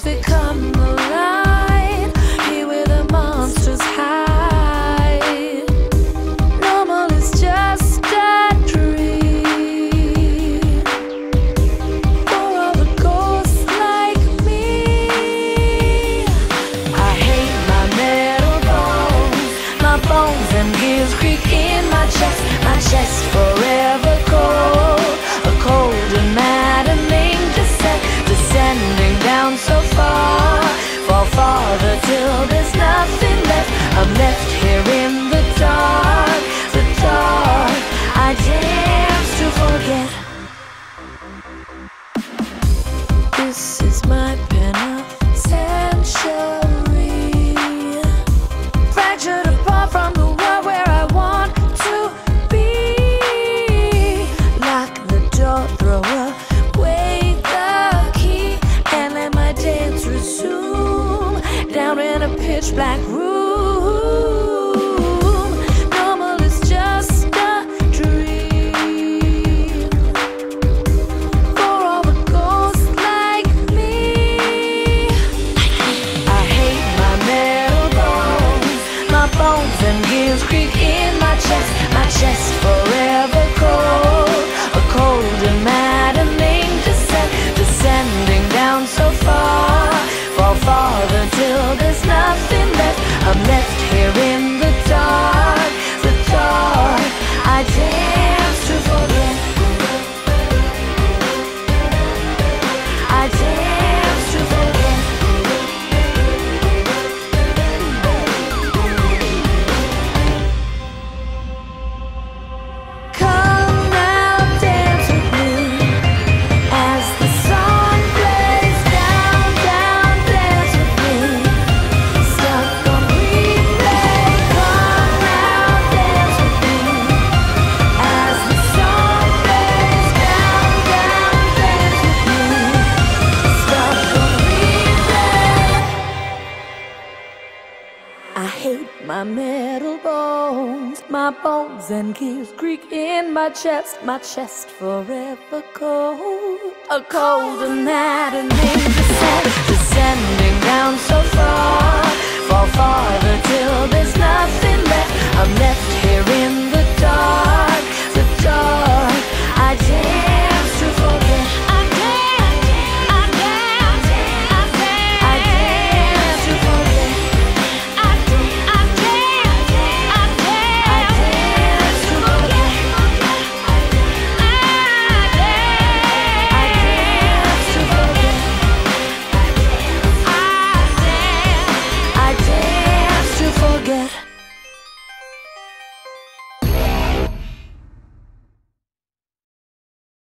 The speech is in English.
because down in a pitch black room. Normal is just a dream. For all the ghosts like me. I hate my metal bones, my bones and gears creak in my chest, my chest forever cold, a cold and maddening descent, descending down so far, nothing left. I'm left hate my metal bones, my bones and gears creak in my chest, my chest forever cold, a cold and maddening